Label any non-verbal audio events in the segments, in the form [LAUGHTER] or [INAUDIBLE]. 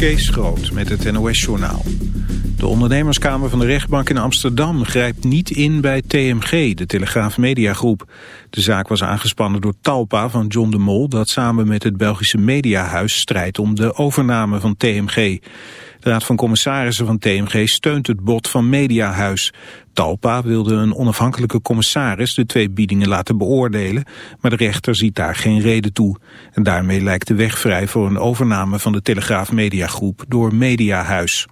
Kees Groot met het NOS-journaal. De ondernemerskamer van de rechtbank in Amsterdam grijpt niet in bij TMG, de Telegraaf Mediagroep. De zaak was aangespannen door Talpa van John de Mol... dat samen met het Belgische Mediahuis strijdt om de overname van TMG. De Raad van Commissarissen van TMG steunt het bod van Mediahuis. Talpa wilde een onafhankelijke commissaris de twee biedingen laten beoordelen, maar de rechter ziet daar geen reden toe. En daarmee lijkt de weg vrij voor een overname van de Telegraaf Mediagroep door Mediahuis.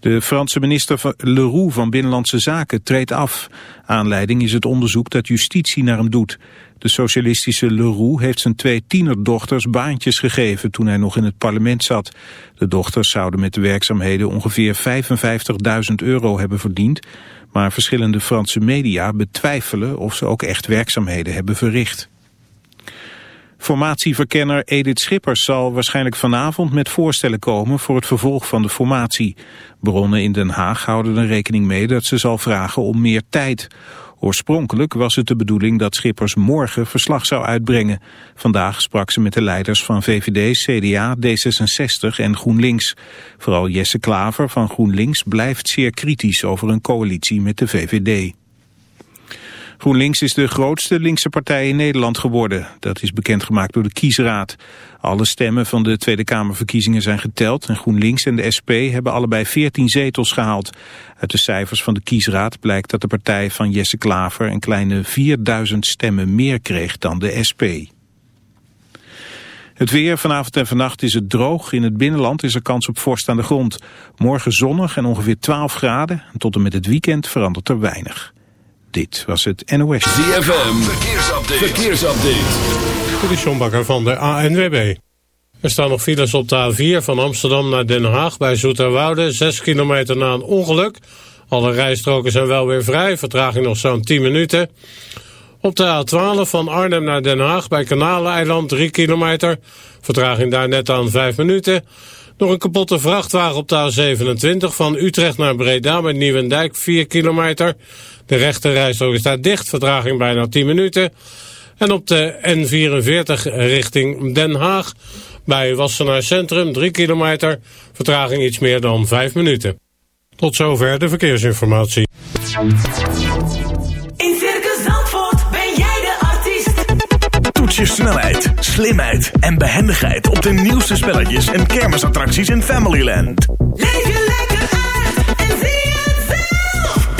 De Franse minister Leroux van Binnenlandse Zaken treedt af. Aanleiding is het onderzoek dat justitie naar hem doet. De socialistische Leroux heeft zijn twee tienerdochters baantjes gegeven toen hij nog in het parlement zat. De dochters zouden met de werkzaamheden ongeveer 55.000 euro hebben verdiend. Maar verschillende Franse media betwijfelen of ze ook echt werkzaamheden hebben verricht. Formatieverkenner Edith Schippers zal waarschijnlijk vanavond met voorstellen komen voor het vervolg van de formatie. Bronnen in Den Haag houden er rekening mee dat ze zal vragen om meer tijd. Oorspronkelijk was het de bedoeling dat Schippers morgen verslag zou uitbrengen. Vandaag sprak ze met de leiders van VVD, CDA, D66 en GroenLinks. Vooral Jesse Klaver van GroenLinks blijft zeer kritisch over een coalitie met de VVD. GroenLinks is de grootste linkse partij in Nederland geworden. Dat is bekendgemaakt door de kiesraad. Alle stemmen van de Tweede Kamerverkiezingen zijn geteld... en GroenLinks en de SP hebben allebei 14 zetels gehaald. Uit de cijfers van de kiesraad blijkt dat de partij van Jesse Klaver... een kleine 4000 stemmen meer kreeg dan de SP. Het weer vanavond en vannacht is het droog. In het binnenland is er kans op vorst aan de grond. Morgen zonnig en ongeveer 12 graden. tot en met het weekend verandert er weinig. Dit was het NOS. ZFM, verkeersupdate. verkeersupdate. Dit van de ANWB. Er staan nog files op de A4 van Amsterdam naar Den Haag bij Zoeterwoude. 6 kilometer na een ongeluk. Alle rijstroken zijn wel weer vrij. Vertraging nog zo'n 10 minuten. Op de A12 van Arnhem naar Den Haag bij Kanaleiland 3 kilometer. Vertraging daar net aan 5 minuten. Nog een kapotte vrachtwagen op de A27 van Utrecht naar Breda bij Nieuwendijk 4 kilometer. De rechterrijstrook staat dicht, vertraging bijna 10 minuten. En op de N44 richting Den Haag bij Wassenaar Centrum 3 kilometer, vertraging iets meer dan 5 minuten. Tot zover de verkeersinformatie. In Circus Zandvoort ben jij de artiest. Toets je snelheid, slimheid en behendigheid op de nieuwste spelletjes en kermisattracties in Familyland.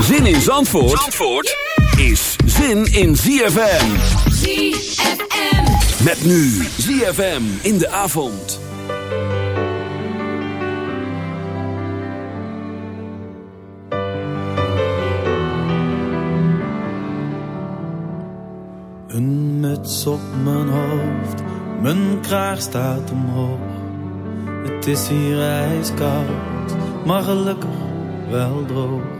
Zin in Zandvoort, Zandvoort is zin in ZFM. ZFM. Met nu ZFM in de avond. Een muts op mijn hoofd, mijn kraag staat omhoog. Het is hier ijskoud, maar gelukkig wel droog.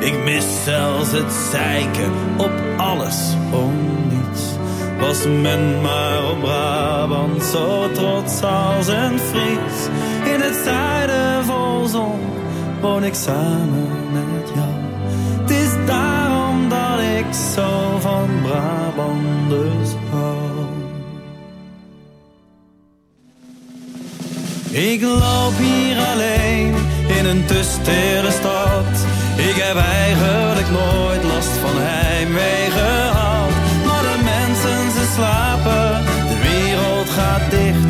Ik mis zelfs het zeiken op alles om niets. Was men maar op Brabant zo trots als een Fries. In het zuiden vol zon woon ik samen met jou. Het is daarom dat ik zo van Brabanders hou. Ik loop hier alleen in een te stille stad. Ik heb eigenlijk nooit last van heimwee gehad. Maar de mensen ze slapen, de wereld gaat dicht.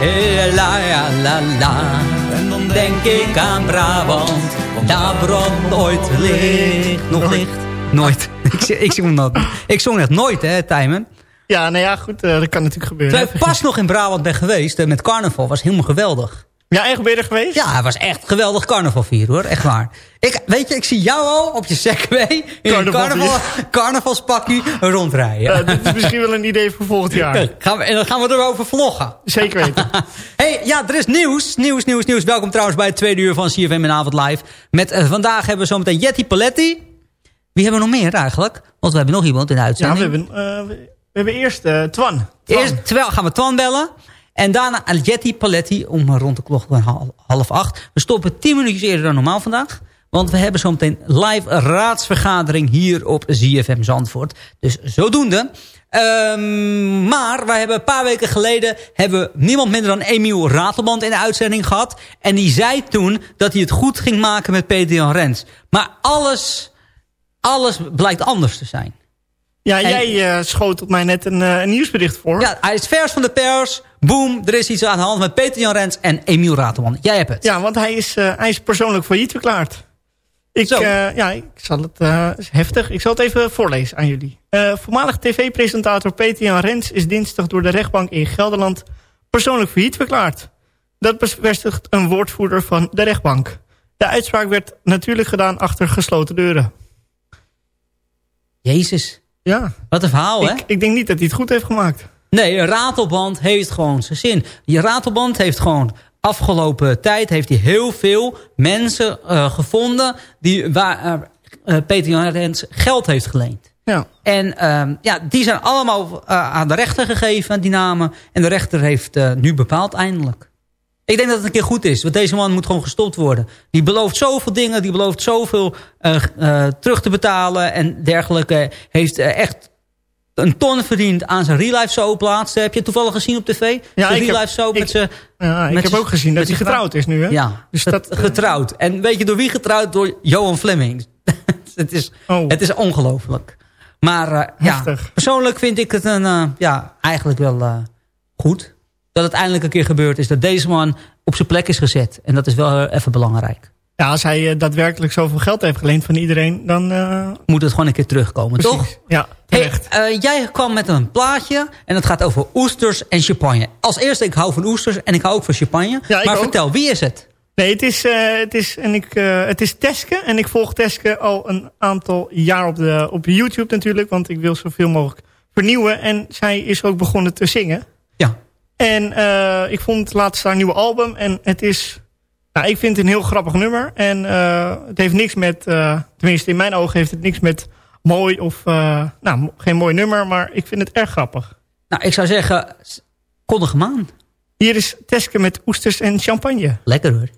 La la la la. En dan Denk ik aan Brabant, daar brandt nooit licht. Nog licht? Nooit. [LAUGHS] ik, ik zong dat. Ik zong echt nooit, hè, Tijmen. Ja, nou ja, goed, eh, dat kan natuurlijk gebeuren. Terwijl ik pas nog in Brabant ben geweest, eh, met carnaval, was helemaal geweldig. Ja, echt ben je er geweest? Ja, het was echt geweldig carnaval vieren, hoor. Echt waar. Ik, weet je, ik zie jou al op je segway in een Carnaval carnaval, carnavalspakkie rondrijden. Eh, dit is misschien wel een idee voor volgend jaar. Gaan we, en dan gaan we erover vloggen. Zeker weten. [LAUGHS] hey, ja, er is nieuws. Nieuws, nieuws, nieuws. Welkom trouwens bij het tweede uur van CFM in Avond Live. Met eh, vandaag hebben we zometeen Jetty Paletti. Wie hebben we nog meer eigenlijk? Want we hebben nog iemand in de Ja, uitzending. we hebben, eh, we, hebben eerst eh, Twan. Twan. Eerst terwijl gaan we Twan bellen. En daarna Jetty Paletti om rond de klok hal- half acht. We stoppen tien minuutjes eerder dan normaal vandaag. Want we hebben zometeen live raadsvergadering hier op ZFM Zandvoort. Dus zodoende. Ehm, maar wij hebben een paar weken geleden... hebben we niemand minder dan Emiel Ratelband in de uitzending gehad. En die zei toen dat hij het goed ging maken met Peter Jan Rens. Maar alles, alles blijkt anders te zijn. Ja, En- jij eh, schoot op mij net een, eh, een nieuwsbericht voor. Ja, hij is vers van de pers. Boom, er is iets aan de hand met Peter Jan Rens en Emiel Ratelman. Jij hebt het. Ja, want hij is, eh, hij is persoonlijk failliet verklaard. Ik, ja, ik zal het is heftig. Ik zal het even voorlezen aan jullie. Voormalig tv-presentator Peter Jan Rens is dinsdag door de rechtbank in Gelderland persoonlijk failliet verklaard. Dat bevestigt een woordvoerder van de rechtbank. De uitspraak werd natuurlijk gedaan achter gesloten deuren. Jezus, Ja, wat een verhaal, hè? ik, ik denk niet dat hij het goed heeft gemaakt. Nee, een ratelband heeft gewoon zijn zin. Die ratelband heeft gewoon afgelopen tijd... heeft hij heel veel mensen eh, gevonden... Die, waar eh, eh, Peter Jan Rens geld heeft geleend. Ja. En ehm, ja, die zijn allemaal aan de rechter gegeven, die namen. En de rechter heeft nu bepaald eindelijk. Ik denk dat het een keer goed is. Want deze man moet gewoon gestopt worden. Die belooft zoveel dingen. Die belooft zoveel eh, eh, terug te betalen. En dergelijke. Heeft eh, echt een ton verdiend aan zijn real life soap. Heb je toevallig gezien op tv? Ja, ik real heb- life soap ik- met zijn... Ja, ik heb ook gezien dat hij getrouwd is nu, hè? Ja, Dus dat, getrouwd. En weet je door wie getrouwd? Door Johan Fleming. [LAUGHS] het, is, Oh. het is ongelooflijk. Maar ja, persoonlijk vind ik het een, ja, eigenlijk wel goed. Dat het eindelijk een keer gebeurd is. Dat deze man op zijn plek is gezet. En dat is wel even belangrijk. Ja, als hij eh, daadwerkelijk zoveel geld heeft geleend van iedereen, dan... eh, Moet het gewoon een keer terugkomen, precies. toch? Ja, Hey, terecht. eh, jij kwam met een plaatje en het gaat over oesters en champagne. Als eerste, ik hou van oesters en ik hou ook van champagne. Ja, maar ook. vertel, wie is het? Nee, het is, het, is, en ik, het is Teske. En ik volg Teske al een aantal jaar op, de, op YouTube natuurlijk. Want ik wil zoveel mogelijk vernieuwen. En zij is ook begonnen te zingen. En eh, ik vond laatst haar nieuwe album. En het is... Nou, ik vind het een heel grappig nummer. En eh, het heeft niks met... eh, tenminste, in mijn ogen heeft het niks met mooi of... nou, geen mooi nummer. Maar ik vind het erg grappig. Nou, ik zou zeggen, kondig hem aan. Hier is Teske met oesters en champagne. Lekker hoor.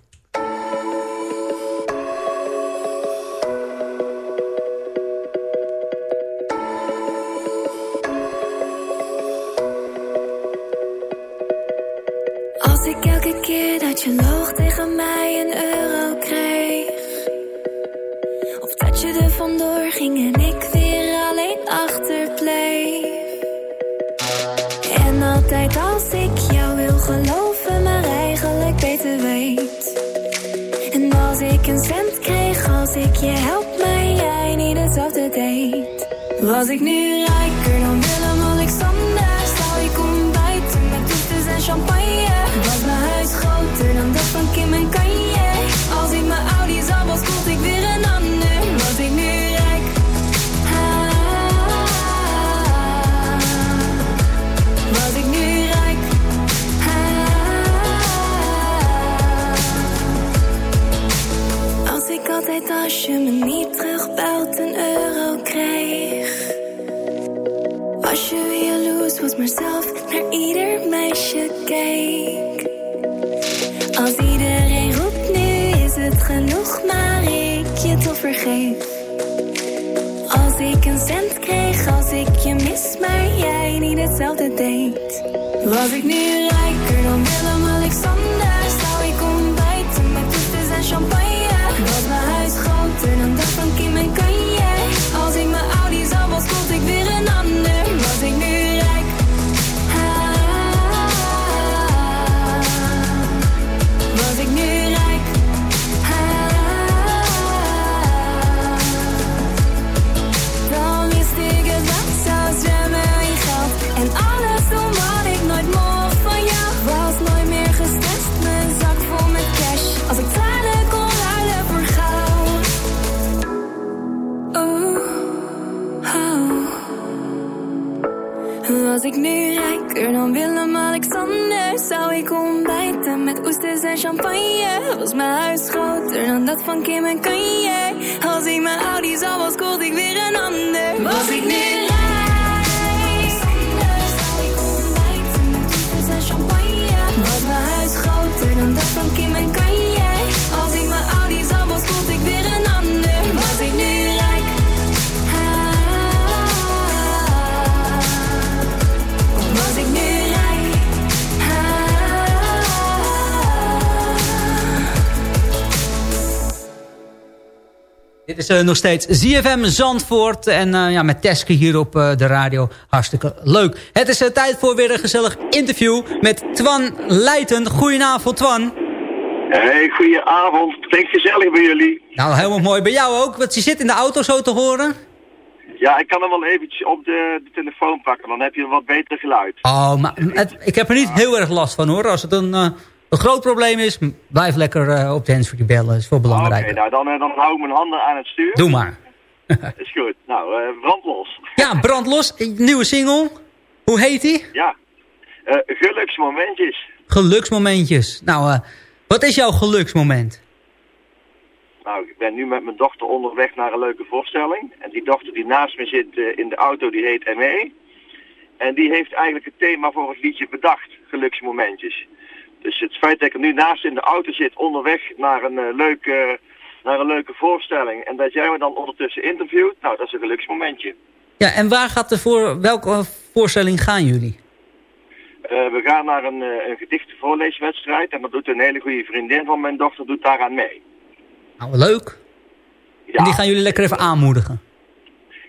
Was ik nu rijker dan Willem-Alexander, zou ik ontbijten met toeters en champagne. Was mijn huis groter dan dat van Kim en Kanye. Als ik mijn Audi zag, was kocht ik weer een ander. Was ik nu rijk? Was ik nu rijk? Als ik altijd als je me niet niet hetzelfde deed. Was ik nu rijker dan Willem-Alexander, zou ik ontbijten met oesters en champagne. Was mijn huis groter dan dat van Kim en Kanye. Als ik mijn Audi zag, was kocht ik weer een ander. Was ik? Zou champagne. Was mijn huis groter dan dat van Kim en Kanye. Dit is eh, nog steeds ZFM Zandvoort. En eh, ja, met Teske hier op eh, de radio. Hartstikke leuk. Het is tijd voor weer een gezellig interview met Twan Leijten. Goedenavond, Twan. Hey, goedenavond. Klinkt gezellig bij jullie. Nou, helemaal mooi. Bij jou ook. Want je zit in de auto zo te horen. Ja, ik kan hem wel eventjes op de, de telefoon pakken, dan heb je een wat beter geluid. Oh, maar het- ik heb er niet heel erg last van hoor. Als het een, een groot probleem is, blijf lekker eh, op de handsfree bellen. Dat is veel Oké, belangrijk. nou dan, eh, dan hou ik mijn handen aan het stuur. Doe maar. [LAUGHS] Is goed. Nou, eh brand los. Ja, brandlos. Nieuwe single. Hoe heet die? Ja. Geluksmomentjes. Geluksmomentjes. Nou, wat is jouw geluksmoment? Nou, ik ben nu met mijn dochter onderweg naar een leuke voorstelling. En die dochter die naast me zit in de auto, die heet ME. En die heeft eigenlijk het thema voor het liedje bedacht, geluksmomentjes. Dus het feit dat ik er nu naast in de auto zit, onderweg naar een, eh, leuke, naar een leuke voorstelling. En dat jij me dan ondertussen interviewt, nou, dat is een geluksmomentje. Ja, en waar gaat de voor, welke voorstelling gaan jullie? Eh, we gaan naar een, eh, een gedichtenvoorleeswedstrijd. En dat doet een hele goede vriendin van mijn dochter doet daaraan mee. Nou, leuk. En die gaan jullie lekker even aanmoedigen.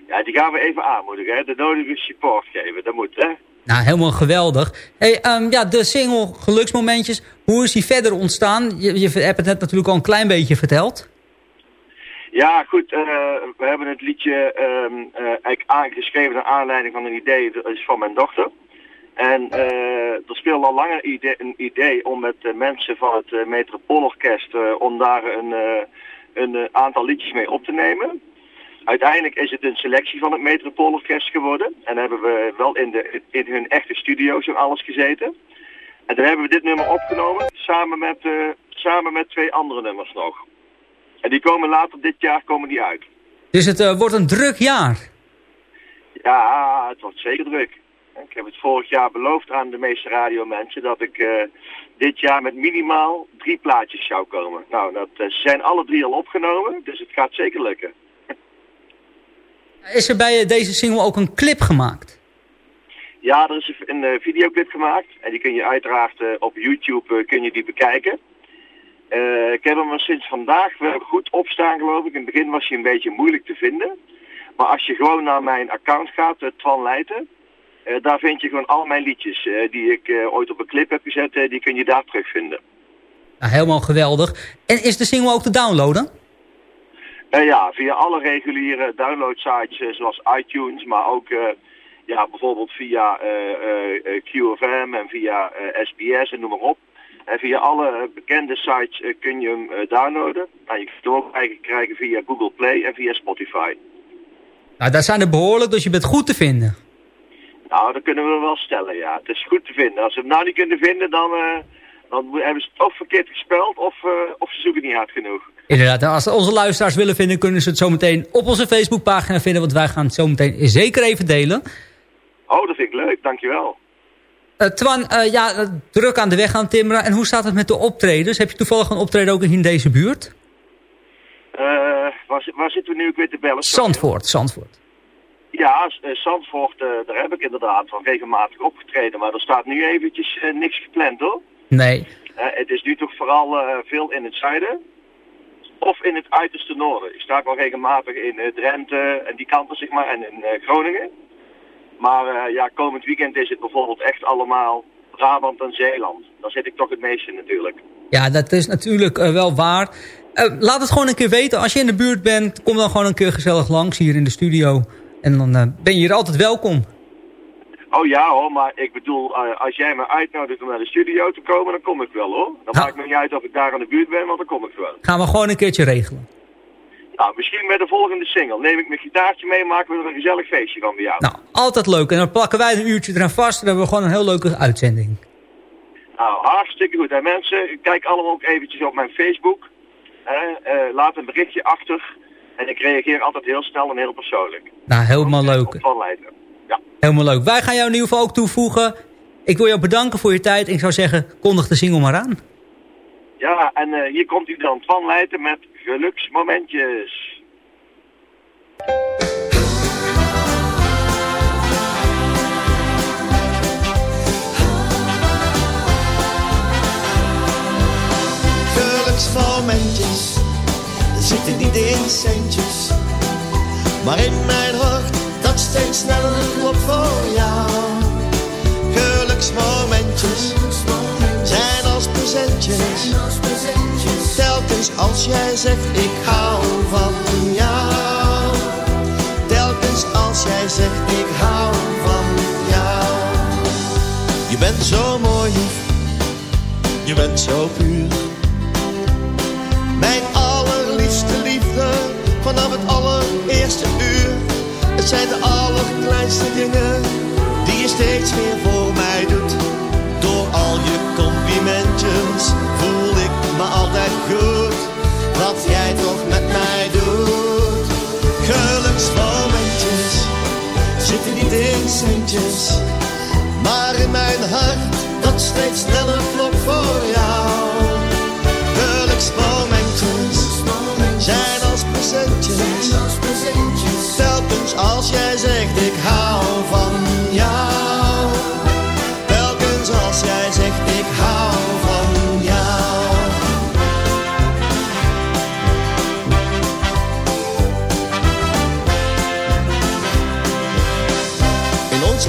Ja, die gaan we even aanmoedigen, hè. De nodige support geven, dat moet, hè. Nou, helemaal geweldig. Hey, ehm, ja, de single Geluksmomentjes, hoe is die verder ontstaan? Je, hebt het net natuurlijk al een klein beetje verteld. Ja, goed. eh, we hebben het liedje ehm, eh, eigenlijk aangeschreven naar aanleiding van een idee. Dat is van mijn dochter. En eh, er speelde al langer idee, een idee om met de mensen van het uh, Metropoolorkest... om daar een, een aantal liedjes mee op te nemen. Uiteindelijk is het een selectie van het Metropoolorkest geworden. En hebben we wel in, de, in hun echte studio's en alles gezeten. En toen hebben we dit nummer opgenomen, samen met, eh, samen met twee andere nummers nog. En die komen later dit jaar komen die uit. Dus het eh, wordt een druk jaar. Ja, het wordt zeker druk. Ik heb het vorig jaar beloofd aan de meeste radiomensen dat ik eh, dit jaar met minimaal drie plaatjes zou komen. Nou, dat zijn alle drie al opgenomen, dus het gaat zeker lukken. Is er bij eh, deze single ook een clip gemaakt? Ja, er is een eh, videoclip gemaakt en die kun je uiteraard eh, op YouTube kun je die bekijken. Ik heb hem sinds vandaag wel goed opstaan geloof ik. In het begin was hij een beetje moeilijk te vinden. Maar als je gewoon naar mijn account gaat, Twan Leijten, eh, daar vind je gewoon al mijn liedjes die ik ooit op een clip heb gezet, die kun je daar terugvinden. Nou, helemaal geweldig. En is de single ook te downloaden? Eh, ja, via alle reguliere downloadsites eh, zoals iTunes, maar ook eh, ja, bijvoorbeeld via QFM en via SBS en noem maar op. En via alle bekende sites kun je hem downloaden. Nou, je kunt hem ook eigenlijk krijgen via Google Play en via Spotify. Nou, daar zijn er behoorlijk, dus je bent goed te vinden. Nou, dat kunnen we wel stellen, ja. Het is goed te vinden. Als ze hem nou niet kunnen vinden, dan, dan hebben ze het of verkeerd gespeld of, of ze zoeken niet hard genoeg. Inderdaad, als onze luisteraars willen vinden, kunnen ze het zometeen op onze Facebookpagina vinden. Want wij gaan het zometeen zeker even delen. Oh, dat vind ik leuk, dankjewel. Eh Twan, eh, ja, eh, druk aan de weg aan timmeren. En hoe staat het met de optredens? Heb je toevallig een optreden ook in deze buurt? Waar, waar zitten we nu ook weer te bellen? Zandvoort, Zandvoort. Ja, Zandvoort, daar heb ik inderdaad wel regelmatig opgetreden. Maar er staat nu eventjes niks gepland hoor. Nee. Het is nu toch vooral veel in het zuiden. Of in het uiterste noorden. Ik sta wel regelmatig in eh, Drenthe en die kanten zeg maar. En in eh, Groningen. Maar eh, ja, komend weekend is het bijvoorbeeld echt allemaal Brabant en Zeeland. Daar zit ik toch het meeste natuurlijk. Ja, dat is natuurlijk wel waar. Laat het gewoon een keer weten. Als je in de buurt bent, kom dan gewoon een keer gezellig langs hier in de studio. En dan ben je hier altijd welkom. Oh ja hoor, maar ik bedoel, eh, als jij me uitnodigt om naar de studio te komen, dan kom ik wel hoor. Dan maakt me niet uit of ik daar in de buurt ben, want dan kom ik wel. Gaan we gewoon een keertje regelen. Nou, misschien met de volgende single. Neem ik mijn gitaartje mee, maken we er een gezellig feestje van bij jou. Nou, altijd leuk. En dan plakken wij een uurtje eraan vast. Dan hebben we gewoon een heel leuke uitzending. Nou, hartstikke goed. En mensen, kijk allemaal ook eventjes op mijn Facebook. Eh, laat een berichtje achter. En ik reageer altijd heel snel en heel persoonlijk. Nou, helemaal leuk. Van. Ja. Helemaal leuk. Wij gaan jou in ieder geval ook toevoegen. Ik wil jou bedanken voor je tijd. En ik zou zeggen, kondig de single maar aan. Ja, en eh, hier komt u dan Twan Leijten met geluksmomentjes. Geluksmomentjes zitten niet in centjes, maar in mijn hart steeds sneller klopt voor jou. Geluksmomentjes zijn als presentjes, telkens als jij zegt ik hou van jou. Telkens als jij zegt ik hou van jou. Je bent zo mooi je bent zo puur. Mijn allerliefste liefde vanaf het allereerste uur. Het zijn de allerkleinste dingen die je steeds weer voor mij doet. Door al je complimentjes voel ik me altijd goed. Wat jij toch met mij doet. Geluksmomentjes zitten niet in centjes. Maar in mijn hart dat steeds sneller klopt voor jou. Geluksmomentjes zijn als presentjes. Telkens als jij zegt ik hou van jou. Telkens als jij zegt ik hou van jou.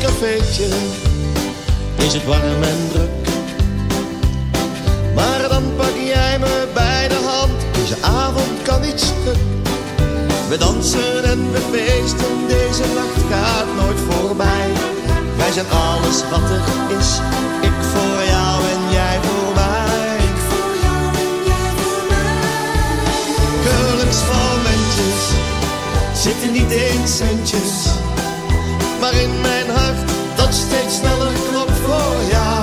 cafeetje is het warm en druk. Maar dan pak jij me bij de hand, deze avond kan niet stuk. We dansen en we feesten, deze nacht gaat nooit voorbij. Wij zijn alles wat er is, ik voor jou en jij voor mij. Ik voor jou en jij voor mij. Geluksmomentjes zitten niet in centjes, maar in mijn hart dat steeds sneller klopt voor jou.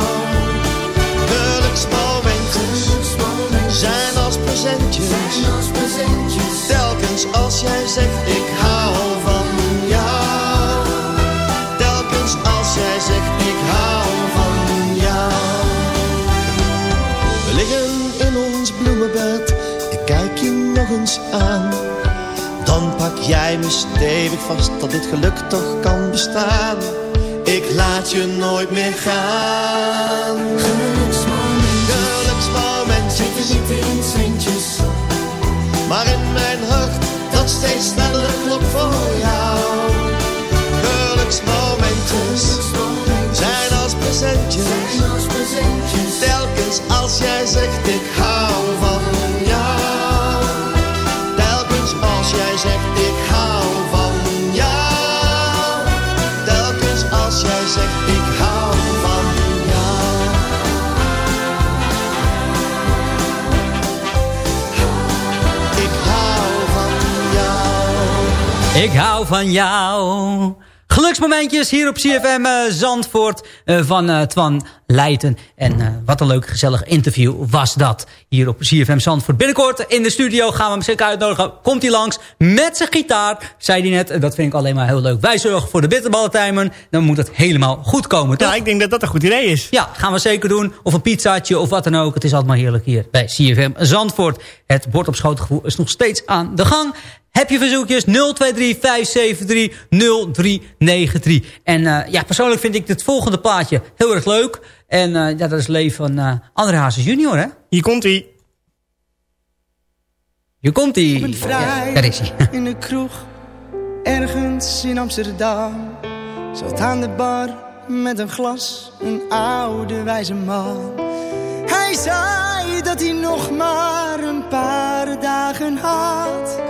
Dan pak jij me stevig vast dat dit geluk toch kan bestaan. Ik laat je nooit meer gaan. Geluksmoment zit niet in. Maar in mijn hart dat steeds sneller klopt voor jou. Geluksmomentjes zijn als presentjes. Telkens als jij zegt ik hou van zegt ik hou van jou. Telkens als jij zegt ik hou van jou. Ik hou van jou. Ik hou van jou. Geluksmomentjes hier op CFM eh, Zandvoort eh, van eh, Twan Leijten. En wat een leuk gezellig interview was dat hier op CFM Zandvoort. Binnenkort in de studio gaan we hem zeker uitnodigen. Komt hij langs met zijn gitaar, zei hij net. En Dat vind ik alleen maar heel leuk. Wij zorgen voor de bitterballen Dan moet het helemaal goed komen, toch? Ja, ik denk dat dat een goed idee is. Ja, gaan we zeker doen. Of een pizzaatje of wat dan ook. Het is altijd maar heerlijk hier bij CFM Zandvoort. Het bord op schoot gevoel is nog steeds aan de gang. Heb je verzoekjes? 023-573-0393. En eh, ja, persoonlijk vind ik dit volgende plaatje heel erg leuk. En eh, ja, dat is leven van uh, André Hazes junior, hè? Hier komt hij. Hier komt hij. Op een vrijdag daar is hij. [LAUGHS] in de kroeg, ergens in Amsterdam. Zat aan de bar met een glas, een oude wijze man. Hij zei dat hij nog maar een paar dagen had.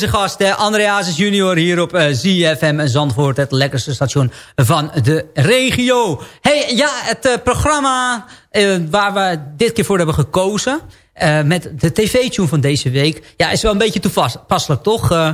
deze gast, hè? Andreas junior hier op eh, ZFM Zandvoort. Het lekkerste station van de regio. hey, ja, het eh, programma eh, waar we dit keer voor hebben gekozen... eh, met de tv-tune van deze week... Ja, is wel een beetje toepasselijk, toch? eh?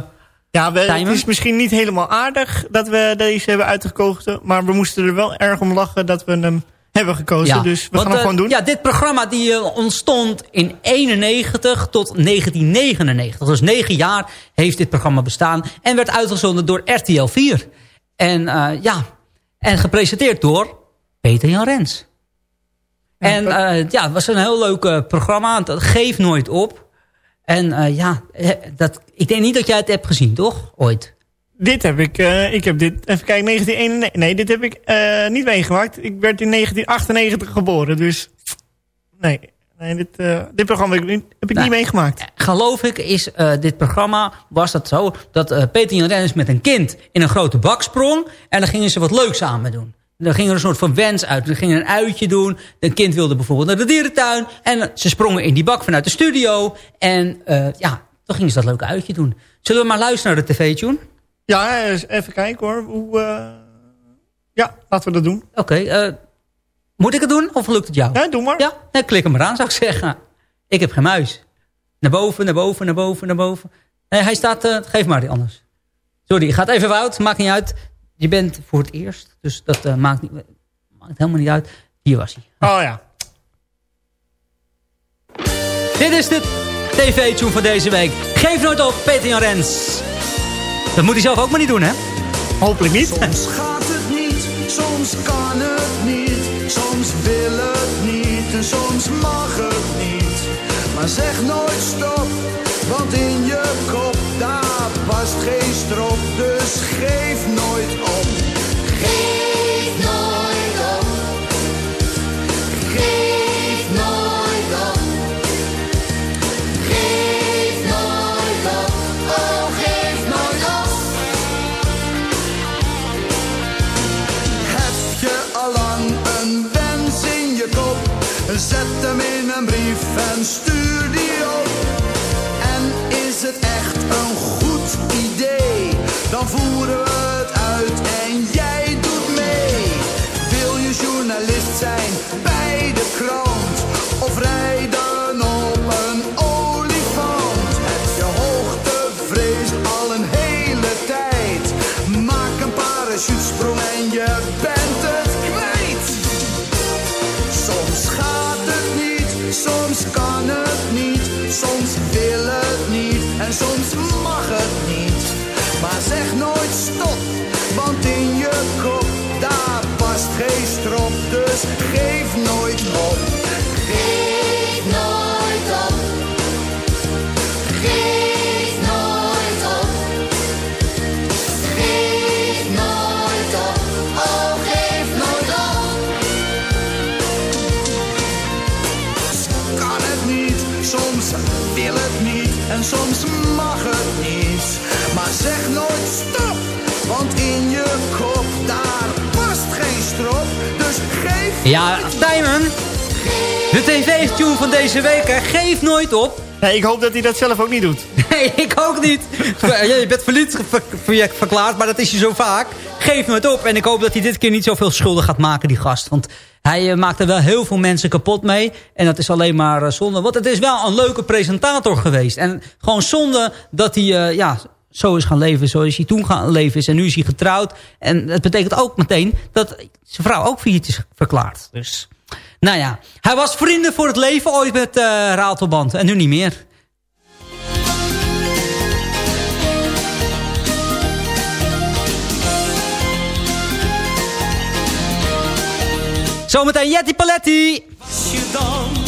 Ja, we, het is misschien niet helemaal aardig dat we deze hebben uitgekozen. Maar we moesten er wel erg om lachen dat we hem hebben gekozen. dus we want, gaan hem eh, gewoon doen. Ja, dit programma die eh, ontstond in 91 tot 1999. Dus negen jaar heeft dit programma bestaan. En werd uitgezonden door RTL 4. En eh, ja, en gepresenteerd door Peter Jan Rens. En eh, ja, het was een heel leuk eh, programma. Dat geeft nooit op. En eh, ja, dat, ik denk niet dat jij het hebt gezien, toch? Ooit. Dit heb ik, eh, ik heb dit, even kijken, 1991. Nee, dit heb ik eh, niet meegemaakt. Ik werd in 1998 geboren, dus nee. nee dit, eh, dit programma heb ik, niet, heb ik Nee. niet meegemaakt. geloof ik, is dit programma, was dat zo... dat Peter Jan Rens met een kind in een grote bak sprong... en dan gingen ze wat leuks samen doen. Dan ging er een soort van wens uit. Ze gingen een uitje doen. Een kind wilde bijvoorbeeld naar de dierentuin. En ze sprongen in die bak vanuit de studio. En ja, dan gingen ze dat leuke uitje doen. Zullen we maar luisteren naar de tv-tune? Ja, even kijken hoor. Hoe, eh, Ja, laten we dat doen. Oké, eh, moet ik het doen of lukt het jou? Ja, doe maar. Ja, nee, klik hem maar aan zou ik zeggen. Ik heb geen muis. Naar boven, naar boven, naar boven, naar boven. Nee, hij staat... eh, geef maar die anders. Sorry, gaat even fout. Maakt niet uit. Je bent voor het eerst. Dus dat maakt, niet, maakt helemaal niet uit. Hier was hij. Oh ja. Dit is de tv-tune van deze week. Geef nooit op, Peter Jan Rens. Dat moet hij zelf ook maar niet doen, hè? Hopelijk niet. Soms gaat het niet, soms kan het niet, soms wil het niet en soms mag het niet. Maar zeg nooit stop, want in je kop daar past geen strop, dus geef nooit Ja, Tijmen. De tv-tune van deze week, hè. Geef nooit op. Nee, ik hoop dat hij dat zelf ook niet doet. [LAUGHS] Nee, ik ook niet. Ja, je bent verliefd ver- ver- verklaard, maar dat is je zo vaak. Geef me het op. En ik hoop dat hij dit keer niet zoveel schulden gaat maken, die gast. Want hij eh, maakt er wel heel veel mensen kapot mee. En dat is alleen maar eh, zonde. Want het is wel een leuke presentator geweest. En gewoon zonde dat hij eh, ja, zo is gaan leven zoals hij toen gaan leven is. En nu is hij getrouwd. En dat betekent ook meteen dat zijn vrouw ook failliet is verklaard. Dus, nou ja. Hij was vrienden voor het leven ooit met eh Ratelband. En nu niet meer. Zometeen Jetty Paletti. Was je dan,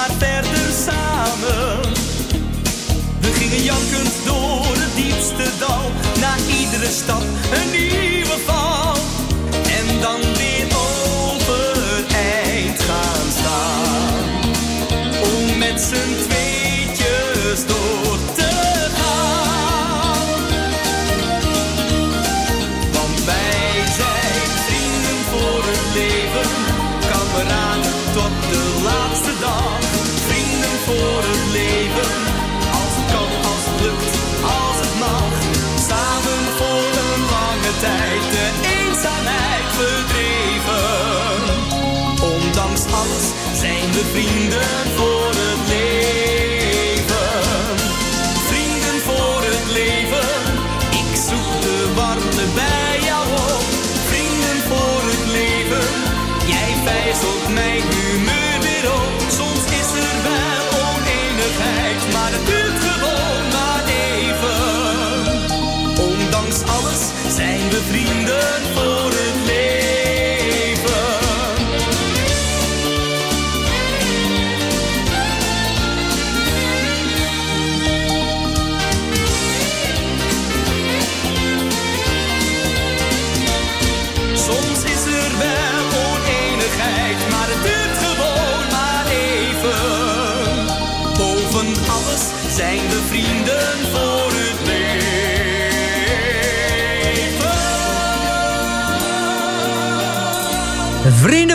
maar verder samen. We gingen jankend door het diepste dal. Na iedere stap een nieuwe val. En dan weer overeind gaan staan. Om met z'n vrienden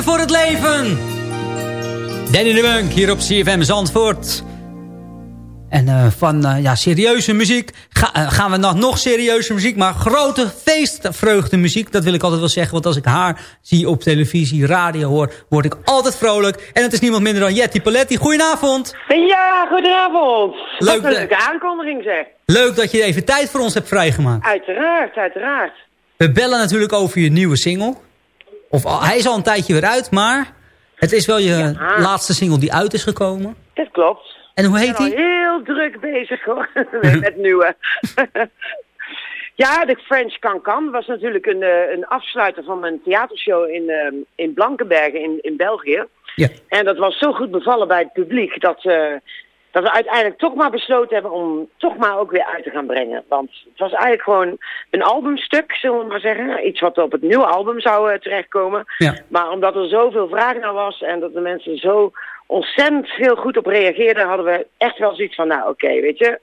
voor het leven. Danny de Munk hier op CFM Zandvoort. En eh, van eh, ja, serieuze muziek ga- eh, gaan we nog, nog serieuze muziek. Maar grote feestvreugde muziek. Dat wil ik altijd wel zeggen. Want als ik haar zie op televisie, radio hoor, word ik altijd vrolijk. En het is niemand minder dan Jetty Paletti. Goedenavond. Ja, goedenavond. Leuk, Wat een leuke aankondiging zeg. Leuk dat je even tijd voor ons hebt vrijgemaakt. Uiteraard, uiteraard. We bellen natuurlijk over je nieuwe single. Of al- hij is al een tijdje weer uit, maar het is wel je laatste single die uit is gekomen. Dat klopt. En hoe Ik heet ben al die? heel druk bezig hoor, [LAUGHS] met [LAUGHS] nieuwe. [LAUGHS] ja, de French Cancan was natuurlijk een, eh, een afsluiter van mijn theatershow in, eh, in Blankenbergen in, in België. Ja. En dat was zo goed bevallen bij het publiek dat, eh, dat we uiteindelijk toch maar besloten hebben om toch maar ook weer uit te gaan brengen. Want het was eigenlijk gewoon een albumstuk, zullen we maar zeggen. Iets wat op het nieuwe album zou eh, terechtkomen. Ja. Maar omdat er zoveel vraag naar was en dat de mensen zo ontzettend veel goed op reageerden, hadden we echt wel zoiets van, nou oké, weet je,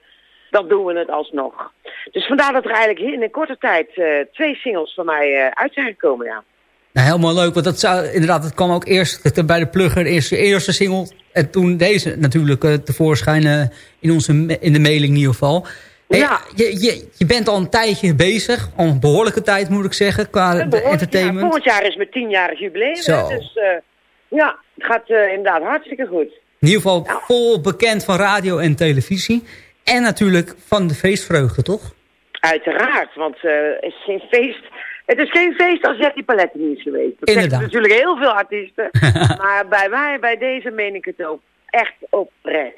dan doen we het alsnog. Dus vandaar dat er eigenlijk in een korte tijd eh, twee singles van mij eh, uit zijn gekomen, ja. Nou, helemaal leuk, want dat zou, inderdaad, het kwam ook eerst bij de plugger, eerst de eerste single. En toen deze natuurlijk eh, tevoorschijn eh, in, onze, in de mailing in ieder geval. Hey, Ja. je, je, je bent al een tijdje bezig, al een behoorlijke tijd moet ik zeggen, qua Behoorlijk, ja, entertainment. volgend jaar is mijn tienjarig jubileum, Zo. dus eh, Ja, het gaat inderdaad hartstikke goed. In ieder geval vol bekend van radio en televisie. En natuurlijk van de feestvreugde, toch? Uiteraard, want het is geen feest. Het is geen feest als Jetty Paletti niet is geweest. Dat Inderdaad. zeggen natuurlijk heel veel artiesten. [LAUGHS] maar bij mij, bij deze meen ik het ook echt oprecht.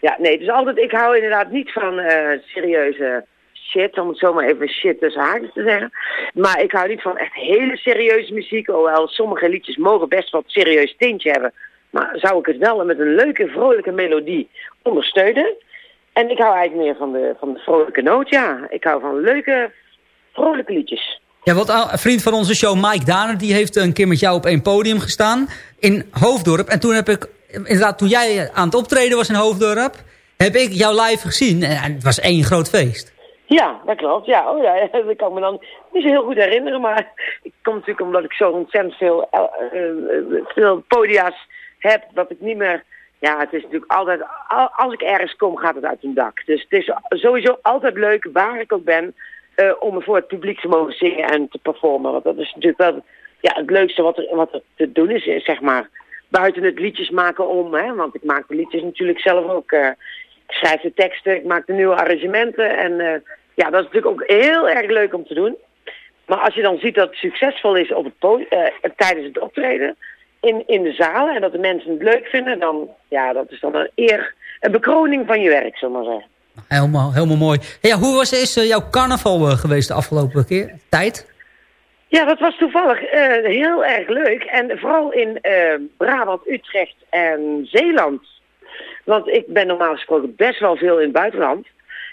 Ja, nee, dus altijd, ik hou inderdaad niet van eh, serieuze shit, om het zomaar even shit tussen haakjes te zeggen. Maar ik hou niet van echt hele serieuze muziek, hoewel sommige liedjes mogen best wat serieus tintje hebben. Maar zou ik het wel met een leuke, vrolijke melodie ondersteunen. En ik hou eigenlijk meer van de, van de vrolijke noot, ja. Ik hou van leuke, vrolijke liedjes. Ja, want een vriend van onze show, Mike Daner, die heeft een keer met jou op één podium gestaan in Hoofddorp. En toen heb ik, inderdaad, toen jij aan het optreden was in Hoofddorp, heb ik jou live gezien. En het was één groot feest. Ja, dat klopt. Ja, oh ja, [LAUGHS] dat kan ik me dan niet zo heel goed herinneren. Maar ik kom natuurlijk omdat ik zo ontzettend veel, eh, veel podia's heb, dat ik niet meer... Ja, het is natuurlijk altijd... al- Als ik ergens kom, gaat het uit een dak. Dus het is sowieso altijd leuk, waar ik ook ben, eh, om voor het publiek te mogen zingen en te performen. Want dat is natuurlijk wel ja, het leukste wat er, wat er te doen is, is, zeg maar. Buiten het liedjes maken om, hè, want ik maak de liedjes natuurlijk zelf ook. eh, ik schrijf de teksten, ik maak de nieuwe arrangementen. En eh, ja, dat is natuurlijk ook heel erg leuk om te doen. Maar als je dan ziet dat het succesvol is op het eh, tijdens het optreden in, in de zalen en dat de mensen het leuk vinden, dan ja, dat is dan een eer, een bekroning van je werk, zullen we maar zeggen. Helemaal, helemaal mooi. Ja, hoe was, is eh, jouw carnaval eh, geweest de afgelopen keer? Tijd? Ja, dat was toevallig eh, heel erg leuk. En vooral in Brabant, Utrecht en Zeeland. Want ik ben normaal gesproken best wel veel in het buitenland.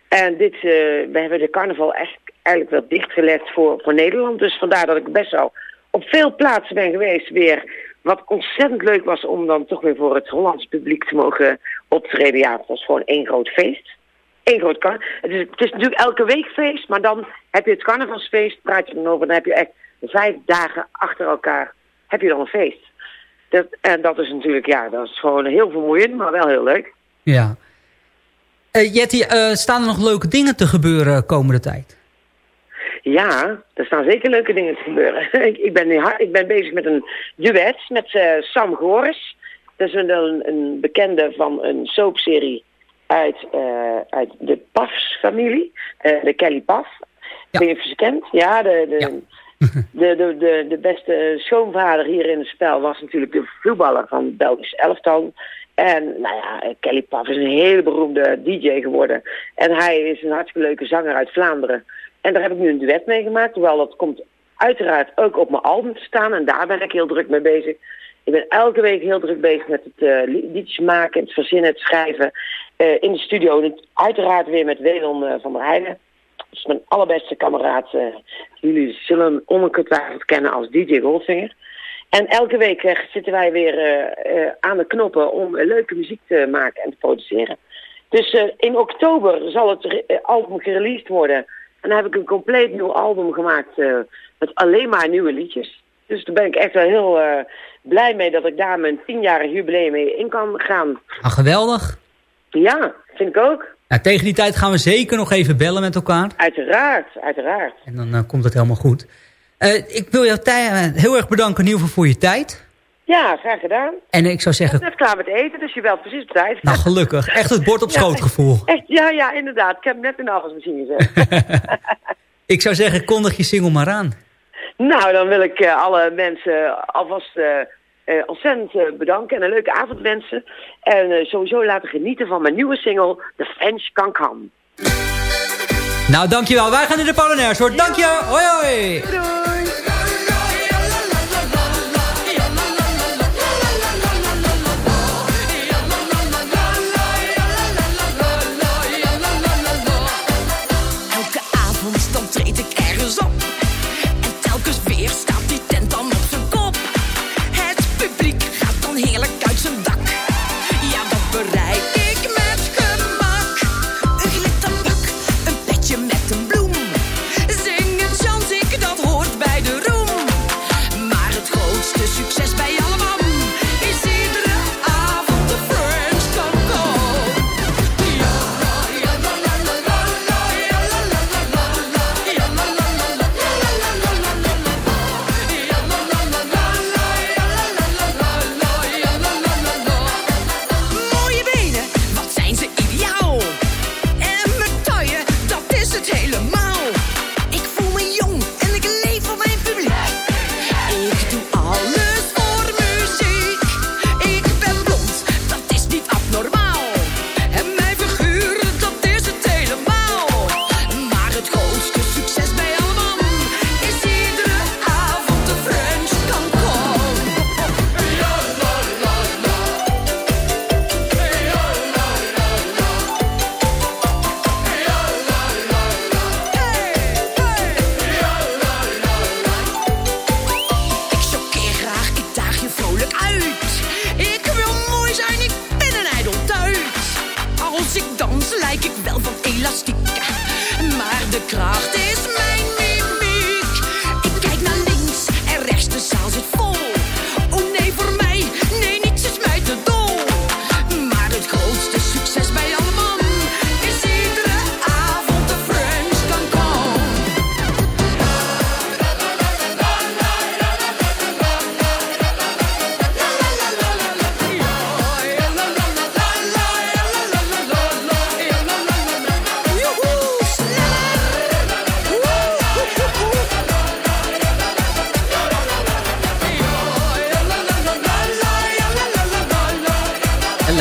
En dit, we hebben de carnaval echt eigenlijk wel dichtgelegd voor, voor Nederland. Dus vandaar dat ik best wel op veel plaatsen ben geweest weer. Wat ontzettend leuk was om dan toch weer voor het Hollands publiek te mogen optreden. Ja, het was gewoon één groot feest. Eén groot. Het is, het is natuurlijk elke week feest, maar dan heb je het carnavalsfeest, praat je dan over. Dan heb je echt vijf dagen achter elkaar, heb je dan een feest. Dat, en dat is natuurlijk, ja, dat is gewoon heel vermoeiend, maar wel heel leuk. Ja. Eh Jetty, eh, staan er nog leuke dingen te gebeuren komende tijd? Ja, er staan zeker leuke dingen te gebeuren. [LAUGHS] ik, ik, ben, nu ik ben bezig met een duet met eh, Sam Goris. Dat is een, een bekende van een soapserie uit, eh, uit de Pafs-familie. eh, de Kelly Paf. Niet of je ze kent. Ja, de, de, [LAUGHS] de, de, de, de beste schoonvader hier in het spel was natuurlijk de voetballer van het Belgisch elftal. En nou ja, Kelly Paf is een hele beroemde DJ geworden. En hij is een hartstikke leuke zanger uit Vlaanderen. En daar heb ik nu een duet mee gemaakt. Hoewel dat komt uiteraard ook op mijn album te staan. En daar ben ik heel druk mee bezig. Ik ben elke week heel druk bezig met het eh, li- liedjes maken, het verzinnen, het schrijven. eh, in de studio. Uiteraard weer met Welon eh, van der Heijden. Dat is mijn allerbeste kameraad. jullie zullen hem ongetwijfeld kennen als DJ Goldfinger. En elke week zitten wij weer aan de knoppen om leuke muziek te maken en te produceren. Dus in oktober zal het album gereleased worden. En dan heb ik een compleet nieuw album gemaakt met alleen maar nieuwe liedjes. Dus daar ben ik echt wel heel eh, blij mee dat ik daar mijn tienjarig jubileum mee in kan gaan. Ah, geweldig. Ja, vind ik ook. Nou, tegen die tijd gaan we zeker nog even bellen met elkaar. Uiteraard, uiteraard. En dan eh, komt het helemaal goed. Eh, ik wil jou heel erg bedanken in ieder geval voor je tijd. Ja, graag gedaan. En ik zou Ik ben zeggen, net klaar met eten, dus je belt precies op tijd. nou gelukkig. Echt het bord op [LAUGHS] Ja, schoot gevoel. Echt, ja, ja, inderdaad. Ik heb hem net in de afwasmachine gezet. [LAUGHS] [LAUGHS] Ik zou zeggen, kondig je single maar aan. Nou, dan wil ik eh, alle mensen alvast eh, eh, ontzettend bedanken en een leuke avond wensen. En eh, sowieso laten genieten van mijn nieuwe single, The French Cancan. Nou, dankjewel. Wij gaan nu de Polonaise hoor. Dank je. Hoi hoi. Elke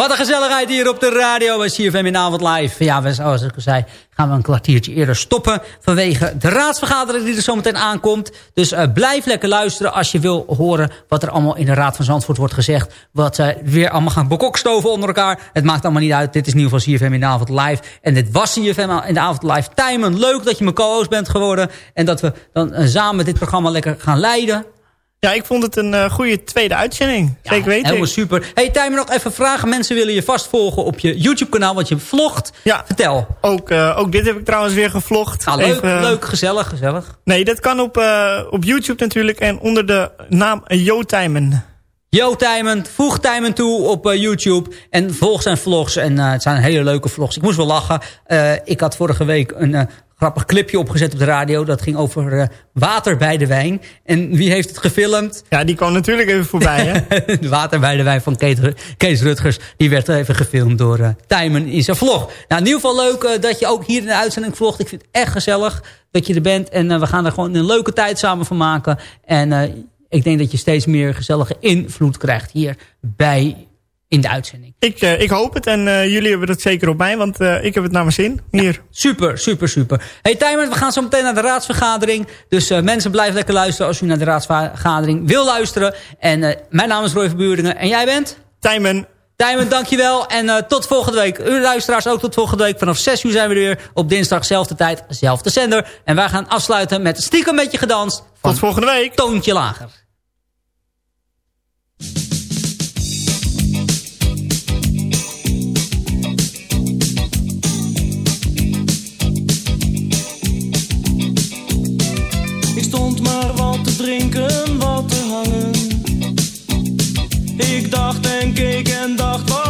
Wat een gezelligheid hier op de radio bij CFM in avond live. Ja, we- zoals ik al zei, gaan we een kwartiertje eerder stoppen... vanwege de raadsvergadering die er zometeen aankomt. Dus eh, blijf lekker luisteren als je wil horen... wat er allemaal in de Raad van Zandvoort wordt gezegd. Wat zij weer allemaal gaan bekokstoven onder elkaar. Het maakt allemaal niet uit. Dit is ieder geval CFM in avond live. En dit was CFM in de avond live. Tijmen, leuk dat je mijn co-host bent geworden. En dat we dan eh, samen dit programma lekker gaan leiden. Ja, ik vond het een eh, goede tweede uitzending. Zeker weten. Helemaal super. Hey Tijmen, nog even vragen. Mensen willen je vast volgen op je YouTube kanaal, want je vlogt. Ja. Vertel. Ook, eh, ook dit heb ik trouwens weer gevlogd. Ah, leuk, Even, eh, leuk, gezellig, gezellig. Nee, dat kan op, op YouTube natuurlijk en onder de naam Jo Tijmen. Yo Tijmen, voeg Tijmen toe op YouTube en volg zijn vlogs. En het zijn hele leuke vlogs. Ik moest wel lachen. Ik had vorige week een grappig clipje opgezet op de radio. Dat ging over eh, water bij de wijn. En wie heeft het gefilmd? Ja, die kwam natuurlijk even voorbij, hè? [LAUGHS] water bij de wijn van Kees, Kees Rutgers. Die werd even gefilmd door eh Tijmen in zijn vlog. Nou, in ieder geval leuk eh, dat je ook hier in de uitzending vlogt. Ik vind het echt gezellig dat je er bent. En we gaan er gewoon een leuke tijd samen van maken. En ik denk dat je steeds meer gezellige invloed krijgt hier bij in de uitzending. Ik, eh, ik hoop het en eh, jullie hebben het zeker op mij, want eh, ik heb het naar mijn zin. Hier. Super, super, super. Hey Tijmen, we gaan zo meteen naar de raadsvergadering. Dus mensen, blijf lekker luisteren als u naar de raadsvergadering wil luisteren. En mijn naam is Roy van Buringen. En jij bent? Tijmen. Tijmen, dankjewel. En tot volgende week. U luisteraars ook tot volgende week. Vanaf 6 uur zijn we er weer. Op dinsdag, zelfde tijd, zelfde zender. En wij gaan afsluiten met stiekem met je gedanst. Tot volgende week. Toontje lager. Stond maar wat te drinken, wat te hangen. Ik dacht en keek en dacht waarom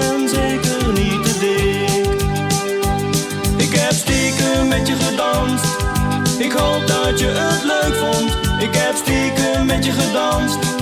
en zeker niet te dik. Ik heb stiekem met je gedanst. Ik hoop dat je het leuk vond. Ik heb stiekem met je gedanst.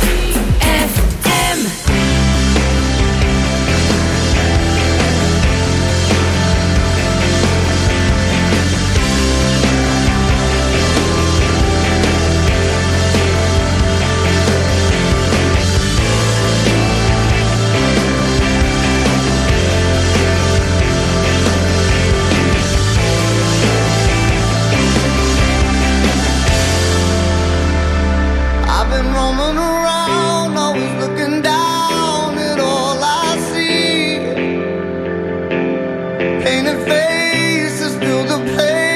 Painted faces fill the place.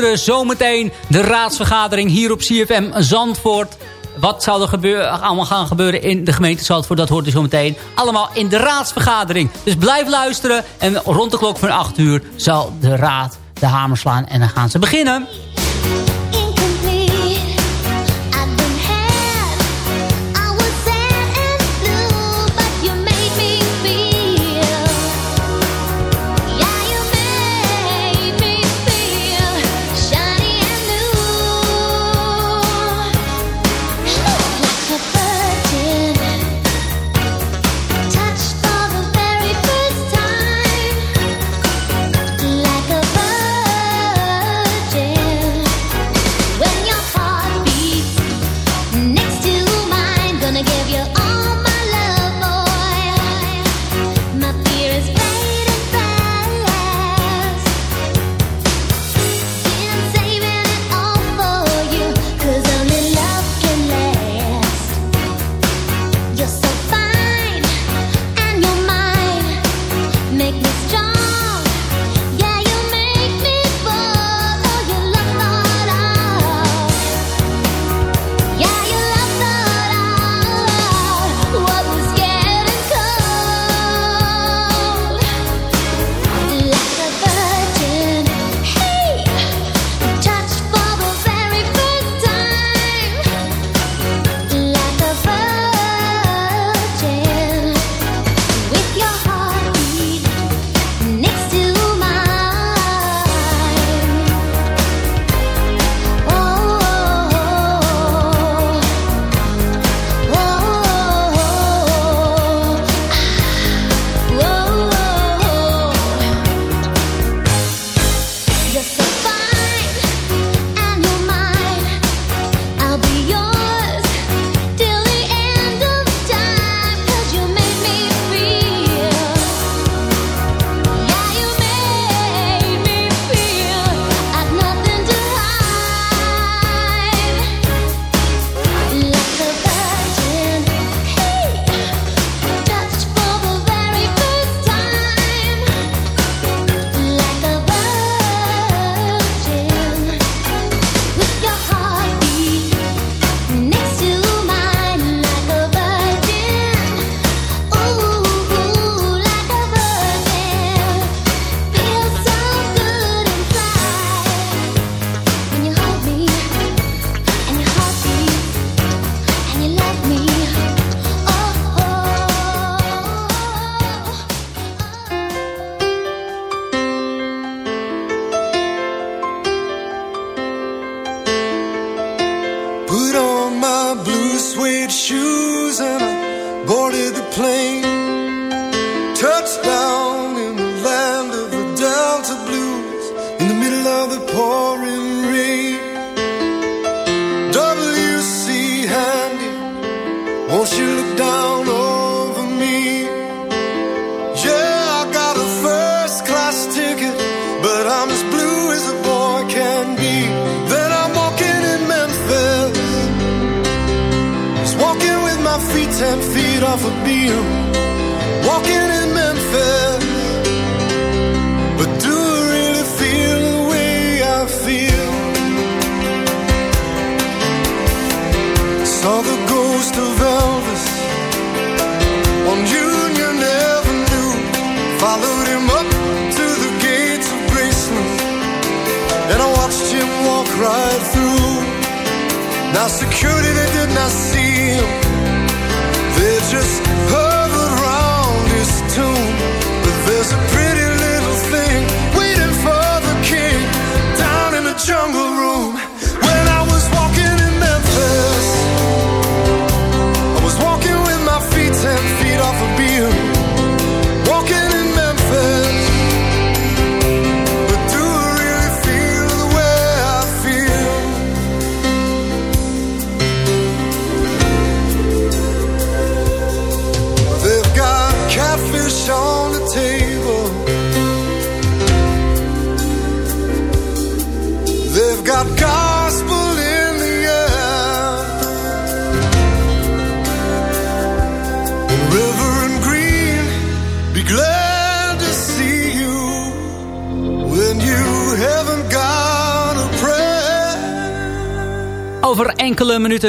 luisteren zometeen de raadsvergadering hier op CFM Zandvoort. Wat zou er allemaal gaan gebeuren in de gemeente Zandvoort, dat hoort u zometeen. Allemaal in de raadsvergadering. Dus blijf luisteren en rond de klok van 8 uur zal de raad de hamer slaan en dan gaan ze beginnen.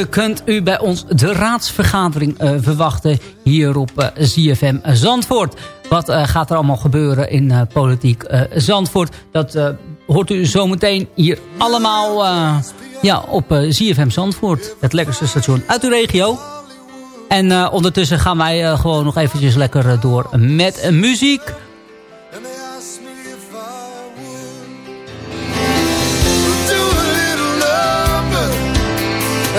Kunt u bij ons de raadsvergadering eh, verwachten hier op eh, ZFM Zandvoort. Wat eh, gaat er allemaal gebeuren in politiek Zandvoort? Dat hoort u zometeen hier allemaal ja, op ZFM Zandvoort. Het lekkerste station uit uw regio. En ondertussen gaan wij gewoon nog eventjes lekker door met muziek.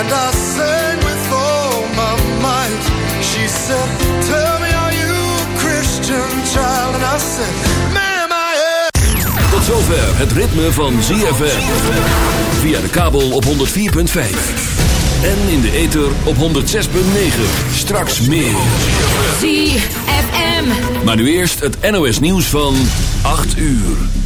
And I sang with all my might. She said, Tell me, are you a Christian child? And I said, Ma'am, I am. Tot zover het ritme van ZFM. Via de kabel op 104.5. En in de ether op 106.9. Straks meer. ZFM. Maar nu eerst het NOS nieuws van 8 uur.